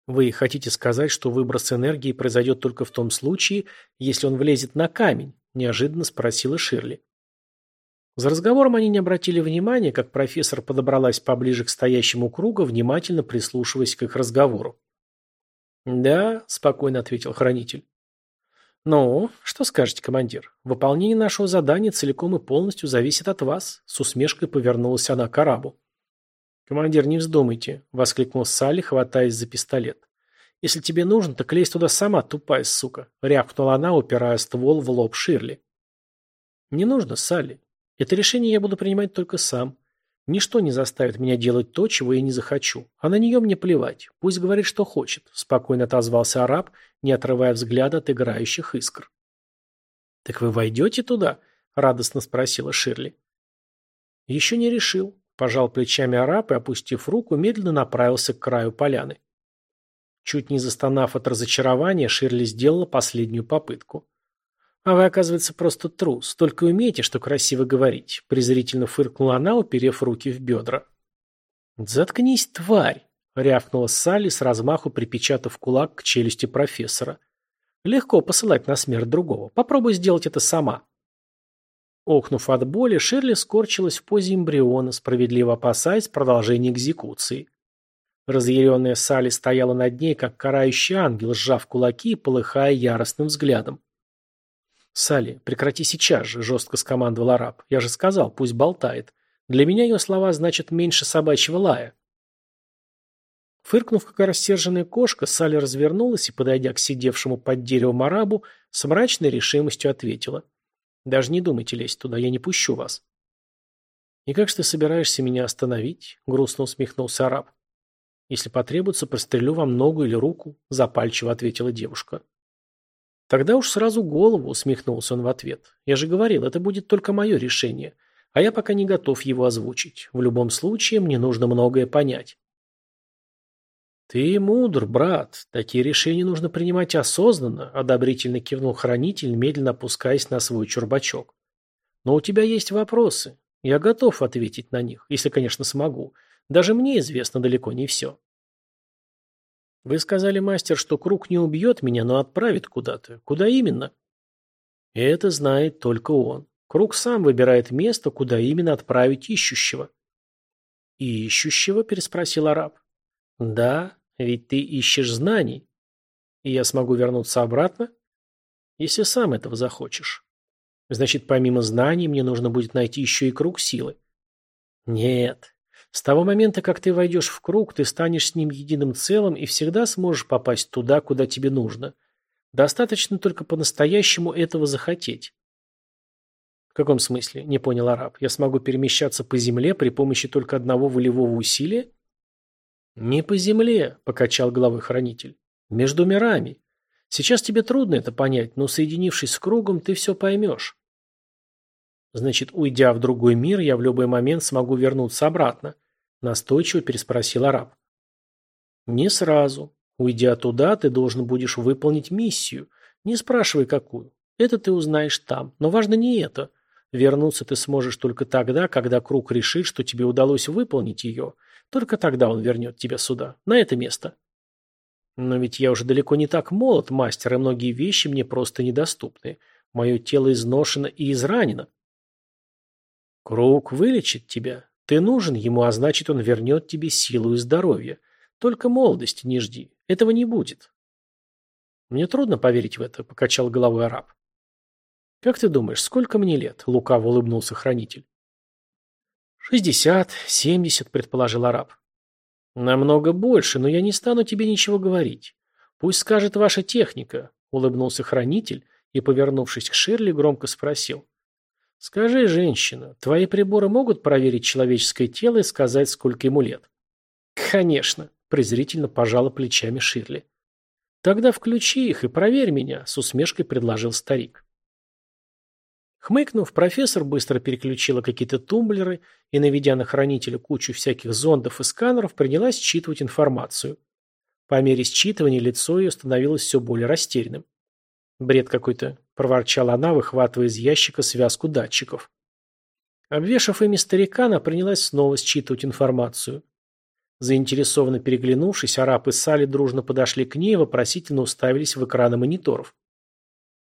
Вы хотите сказать, что выброс энергии произойдет только в том случае, если он влезет на камень? Неожиданно спросила Ширли. За разговором они не обратили внимания, как профессор подобралась поближе к стоящему кругу, внимательно прислушиваясь к их разговору. «Да», — спокойно ответил хранитель. «Ну, что скажете, командир? Выполнение нашего задания целиком и полностью зависит от вас», — с усмешкой повернулась она к арабу. «Командир, не вздумайте», — воскликнул Салли, хватаясь за пистолет. «Если тебе нужно, так лезь туда сама, тупая сука», — рявкнула она, упирая ствол в лоб Ширли. «Не нужно, Салли. Это решение я буду принимать только сам. Ничто не заставит меня делать то, чего я не захочу. А на нее мне плевать. Пусть говорит, что хочет», – спокойно отозвался араб, не отрывая взгляда от играющих искр. «Так вы войдете туда?» – радостно спросила Ширли. «Еще не решил», – пожал плечами араб и, опустив руку, медленно направился к краю поляны. Чуть не застонав от разочарования, Ширли сделала последнюю попытку. «А вы, оказывается, просто трус. Только умеете, что красиво говорить», – презрительно фыркнула она, уперев руки в бедра. «Заткнись, тварь!» – рявкнула Салли с размаху, припечатав кулак к челюсти профессора. «Легко посылать на смерть другого. Попробуй сделать это сама». Охнув от боли, Ширли скорчилась в позе эмбриона, справедливо опасаясь продолжения экзекуции. Разъяренная Салли стояла над ней, как карающий ангел, сжав кулаки и полыхая яростным взглядом. «Салли, прекрати сейчас же», – жестко скомандовал араб. «Я же сказал, пусть болтает. Для меня ее слова значат меньше собачьего лая». Фыркнув, как рассерженная кошка, Салли развернулась и, подойдя к сидевшему под деревом арабу, с мрачной решимостью ответила. «Даже не думайте лезть туда, я не пущу вас». «И как же ты собираешься меня остановить?» – грустно усмехнулся араб. «Если потребуется, прострелю вам ногу или руку», – запальчиво ответила девушка. «Тогда уж сразу голову», – усмехнулся он в ответ. «Я же говорил, это будет только мое решение, а я пока не готов его озвучить. В любом случае, мне нужно многое понять». «Ты мудр, брат. Такие решения нужно принимать осознанно», – одобрительно кивнул хранитель, медленно опускаясь на свой чурбачок. «Но у тебя есть вопросы. Я готов ответить на них, если, конечно, смогу. Даже мне известно далеко не все». Вы сказали, мастер, что круг не убьет меня, но отправит куда-то. Куда именно? Это знает только он. Круг сам выбирает место, куда именно отправить ищущего. Ищущего? Переспросил араб. Да, ведь ты ищешь знаний. И я смогу вернуться обратно? Если сам этого захочешь. Значит, помимо знаний, мне нужно будет найти еще и круг силы. Нет, с того момента, как ты войдешь в круг, ты станешь с ним единым целым и всегда сможешь попасть туда, куда тебе нужно. Достаточно только по-настоящему этого захотеть. В каком смысле? Не понял араб. Я смогу перемещаться по земле при помощи только одного волевого усилия? Не по земле, покачал головой хранитель. Между мирами. Сейчас тебе трудно это понять, но соединившись с кругом, ты все поймешь. Значит, уйдя в другой мир, я в любой момент смогу вернуться обратно. Настойчиво переспросил араб. Не сразу. Уйдя туда, ты должен будешь выполнить миссию. Не спрашивай, какую. Это ты узнаешь там. Но важно не это. Вернуться ты сможешь только тогда, когда круг решит, что тебе удалось выполнить ее. Только тогда он вернет тебя сюда, на это место. Но ведь я уже далеко не так молод, мастер, и многие вещи мне просто недоступны. Мое тело изношено и изранено. Круг вылечит тебя. Ты нужен ему, а значит, он вернет тебе силу и здоровье. Только молодости не жди. Этого не будет. Мне трудно поверить в это, покачал головой араб. Как ты думаешь, сколько мне лет? Лукаво улыбнулся хранитель. «Шестьдесят, семьдесят», — предположил араб. «Намного больше, но я не стану тебе ничего говорить. Пусть скажет ваша техника», — улыбнулся хранитель и, повернувшись к Ширли, громко спросил. Скажи, женщина, твои приборы могут проверить человеческое тело и сказать, сколько ему лет? Конечно, презрительно пожала плечами Ширли. Тогда включи их и проверь меня, с усмешкой предложил старик. Хмыкнув, профессор быстро переключила какие-то тумблеры и, наведя на хранителя кучу всяких зондов и сканеров, принялась считывать информацию. По мере считывания лицо ее становилось все более растерянным. Бред какой-то, проворчала она, выхватывая из ящика связку датчиков. Обвешав ими старика, она принялась снова считывать информацию. Заинтересованно переглянувшись, араб и Салли дружно подошли к ней и вопросительно уставились в экраны мониторов.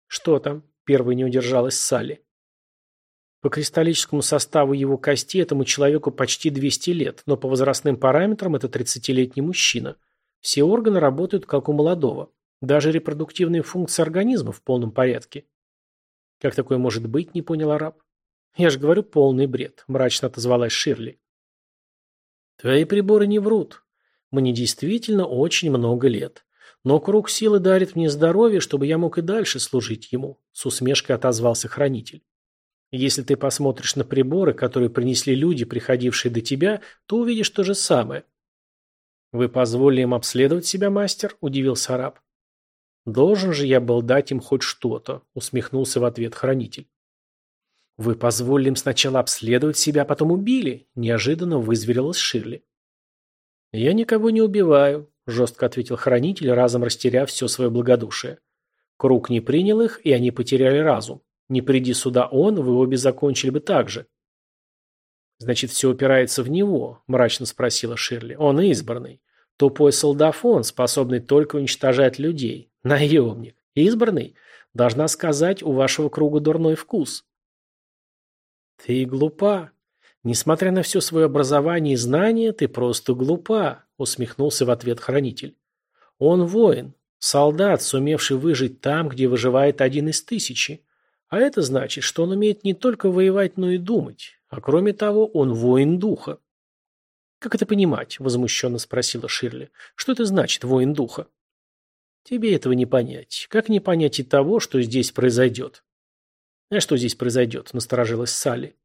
«Что там?» – первой не удержалась Салли. По кристаллическому составу его кости этому человеку почти 200 лет, но по возрастным параметрам это 30-летний мужчина. Все органы работают как у молодого. Даже репродуктивные функции организма в полном порядке. Как такое может быть, не понял араб. Я же говорю, полный бред, мрачно отозвалась Ширли. Твои приборы не врут. Мне действительно очень много лет. Но круг силы дарит мне здоровье, чтобы я мог и дальше служить ему, с усмешкой отозвался хранитель. Если ты посмотришь на приборы, которые принесли люди, приходившие до тебя, то увидишь то же самое. Вы позволили им обследовать себя, мастер? Удивился араб. Должен же я был дать им хоть что-то, усмехнулся в ответ хранитель. Вы позволили им сначала обследовать себя, а потом убили, неожиданно вызверилась Ширли. Я никого не убиваю, жестко ответил хранитель, разом растеряв все свое благодушие. Круг не принял их, и они потеряли разум. Не приди сюда он, вы обе закончили бы так же. Значит, все упирается в него, мрачно спросила Ширли. Он избранный. Тупой солдафон, способный только уничтожать людей. Наемник. Избранный? Должна сказать, у вашего круга дурной вкус. Ты глупа. Несмотря на все свое образование и знания, ты просто глупа, усмехнулся в ответ хранитель. Он воин, солдат, сумевший выжить там, где выживает один из тысячи. А это значит, что он умеет не только воевать, но и думать. А кроме того, он воин духа. «Как это понимать?» – возмущенно спросила Ширли. «Что это значит, воин духа?» «Тебе этого не понять. Как не понять и того, что здесь произойдет?» «А что здесь произойдет?» – насторожилась Салли.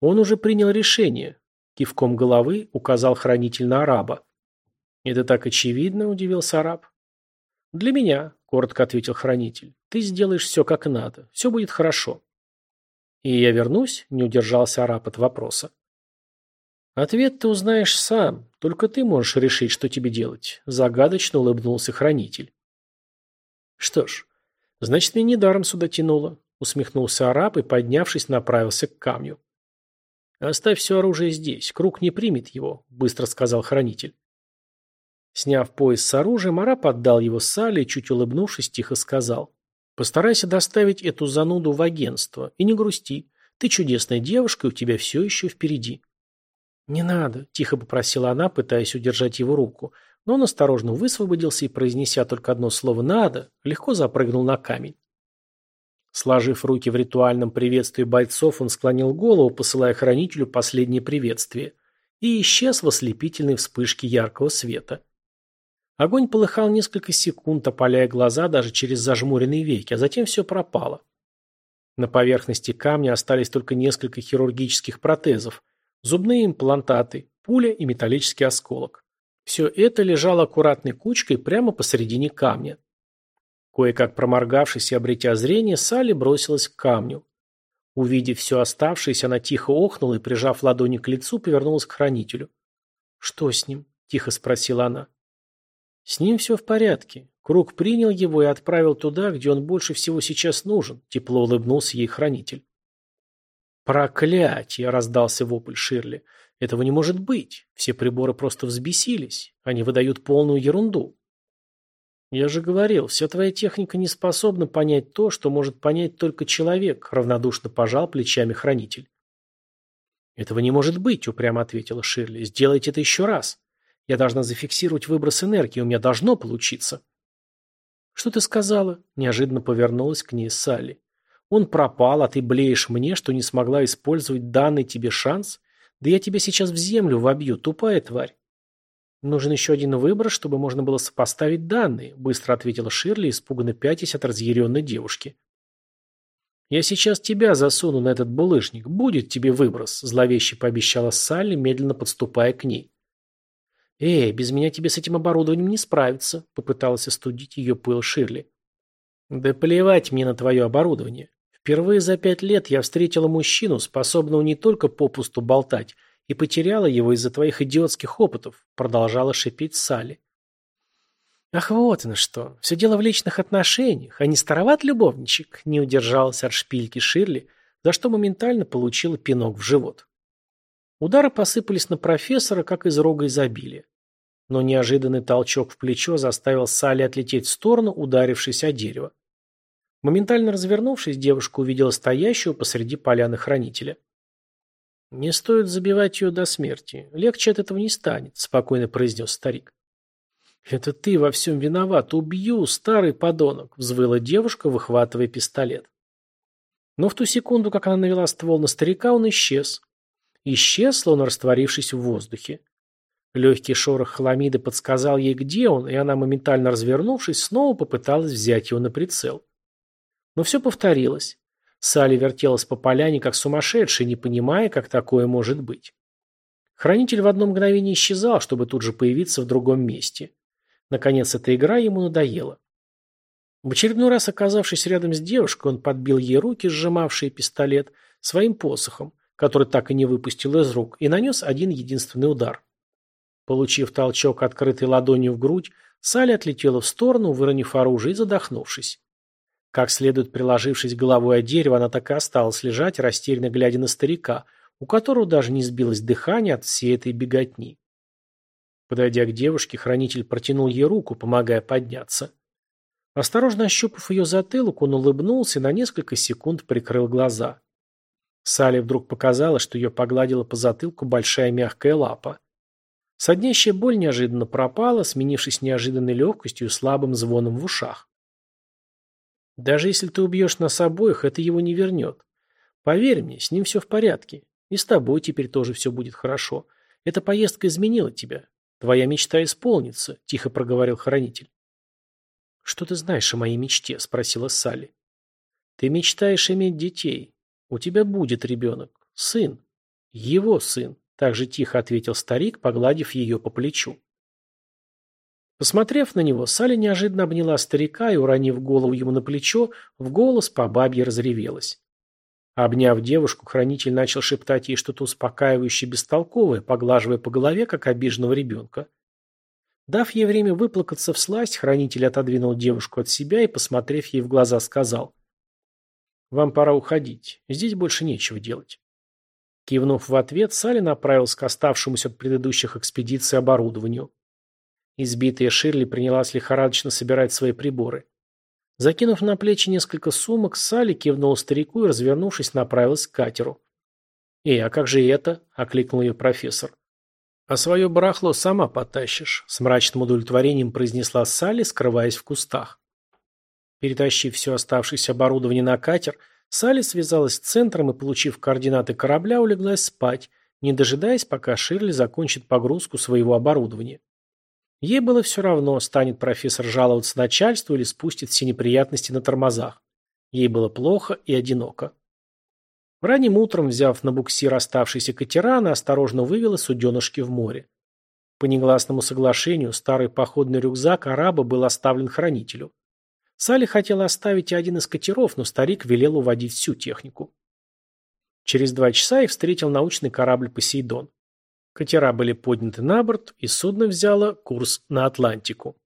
«Он уже принял решение», – кивком головы указал хранитель на араба. «Это так очевидно?» – удивился араб. «Для меня», – коротко ответил хранитель. «Ты сделаешь все как надо. Все будет хорошо». «И я вернусь?» – не удержался араб от вопроса. «Ответ ты узнаешь сам. Только ты можешь решить, что тебе делать», – загадочно улыбнулся хранитель. «Что ж, значит, меня недаром сюда тянуло», – усмехнулся араб и, поднявшись, направился к камню. «Оставь все оружие здесь, круг не примет его», – быстро сказал хранитель. Сняв пояс с оружием, араб отдал его Сале и, чуть улыбнувшись, тихо сказал. «Постарайся доставить эту зануду в агентство и не грусти. Ты чудесная девушка, и у тебя все еще впереди». «Не надо», – тихо попросила она, пытаясь удержать его руку. Но он осторожно высвободился и, произнеся только одно слово «надо», легко запрыгнул на камень. Сложив руки в ритуальном приветствии бойцов, он склонил голову, посылая хранителю последнее приветствие, и исчез в ослепительной вспышке яркого света. Огонь полыхал несколько секунд, опаляя глаза даже через зажмуренные веки, а затем все пропало. На поверхности камня остались только несколько хирургических протезов, Зубные имплантаты, пуля и металлический осколок. Все это лежало аккуратной кучкой прямо посередине камня. Кое-как проморгавшись и обретя зрение, Салли бросилась к камню. Увидев все оставшееся, она тихо охнула и, прижав ладони к лицу, повернулась к хранителю. «Что с ним?» – тихо спросила она. «С ним все в порядке. Круг принял его и отправил туда, где он больше всего сейчас нужен», – тепло улыбнулся ей хранитель. «Проклятие!» – раздался вопль Ширли. «Этого не может быть. Все приборы просто взбесились. Они выдают полную ерунду». «Я же говорил, вся твоя техника не способна понять то, что может понять только человек», – равнодушно пожал плечами хранитель. «Этого не может быть», – упрямо ответила Ширли. «Сделайте это еще раз. Я должна зафиксировать выброс энергии, у меня должно получиться». «Что ты сказала?» – неожиданно повернулась к ней Салли. Он пропал, а ты блеешь мне, что не смогла использовать данный тебе шанс? Да я тебя сейчас в землю вобью, тупая тварь. Нужен еще один выбор, чтобы можно было сопоставить данные, быстро ответила Ширли, испуганно пятясь от разъяренной девушки. «Я сейчас тебя засуну на этот булыжник. Будет тебе выброс», – зловеще пообещала Салли, медленно подступая к ней. «Эй, без меня тебе с этим оборудованием не справиться», – попыталась остудить ее пыл Ширли. «Да плевать мне на твое оборудование. Впервые за пять лет я встретила мужчину, способного не только попусту болтать, и потеряла его из-за твоих идиотских опытов, продолжала шипеть Салли. Ах, вот оно что. Все дело в личных отношениях, а не староват любовничек, не удержалась от шпильки Ширли, за что моментально получила пинок в живот. Удары посыпались на профессора, как из рога изобилия. Но неожиданный толчок в плечо заставил Салли отлететь в сторону, ударившись о дерево. Моментально развернувшись, девушка увидела стоящего посреди поляны хранителя. «Не стоит забивать ее до смерти. Легче от этого не станет», – спокойно произнес старик. «Это ты во всем виноват. Убью, старый подонок», – взвыла девушка, выхватывая пистолет. Но в ту секунду, как она навела ствол на старика, он исчез. Исчез, словно растворившись в воздухе. Легкий шорох хламиды подсказал ей, где он, и она, моментально развернувшись, снова попыталась взять его на прицел. Но все повторилось. Салли вертелась по поляне, как сумасшедшая, не понимая, как такое может быть. Хранитель в одно мгновение исчезал, чтобы тут же появиться в другом месте. Наконец, эта игра ему надоела. В очередной раз оказавшись рядом с девушкой, он подбил ей руки, сжимавшие пистолет, своим посохом, который так и не выпустил из рук, и нанес один единственный удар. Получив толчок открытой ладонью в грудь, Салли отлетела в сторону, выронив оружие и задохнувшись. Как следует приложившись головой о дерево, она так и осталась лежать, растерянно глядя на старика, у которого даже не сбилось дыхание от всей этой беготни. Подойдя к девушке, хранитель протянул ей руку, помогая подняться. Осторожно ощупав ее затылок, он улыбнулся и на несколько секунд прикрыл глаза. Салли вдруг показалось, что ее погладила по затылку большая мягкая лапа. Соднящая боль неожиданно пропала, сменившись неожиданной легкостью и слабым звоном в ушах. Даже если ты убьешь нас обоих, это его не вернет. Поверь мне, с ним все в порядке. И с тобой теперь тоже все будет хорошо. Эта поездка изменила тебя. Твоя мечта исполнится, тихо проговорил хранитель. Что ты знаешь о моей мечте? спросила Салли. Ты мечтаешь иметь детей. У тебя будет ребенок. Сын. Его сын. Так же тихо ответил старик, погладив ее по плечу. Посмотрев на него, Салли неожиданно обняла старика и, уронив голову ему на плечо, в голос по бабье разревелась. Обняв девушку, хранитель начал шептать ей что-то успокаивающее бестолковое, поглаживая по голове, как обиженного ребенка. Дав ей время выплакаться в сласть, хранитель отодвинул девушку от себя и, посмотрев ей в глаза, сказал «Вам пора уходить. Здесь больше нечего делать». Кивнув в ответ, Салли направился к оставшемуся от предыдущих экспедиций оборудованию. Избитая Ширли принялась лихорадочно собирать свои приборы. Закинув на плечи несколько сумок, Салли кивнула старику и, развернувшись, направилась к катеру. «Эй, а как же это?» – окликнул ее профессор. «А свое барахло сама потащишь», – с мрачным удовлетворением произнесла Салли, скрываясь в кустах. Перетащив все оставшееся оборудование на катер, Салли связалась с центром и, получив координаты корабля, улеглась спать, не дожидаясь, пока Ширли закончит погрузку своего оборудования. Ей было все равно, станет профессор жаловаться начальству или спустит все неприятности на тормозах. Ей было плохо и одиноко. Ранним утром, взяв на буксир оставшиеся катера, она осторожно вывела суденышки в море. По негласному соглашению старый походный рюкзак араба был оставлен хранителю. Салли хотела оставить один из катеров, но старик велел уводить всю технику. Через два часа их встретил научный корабль «Посейдон». Катера были подняты на борт, и судно взяло курс на Атлантику.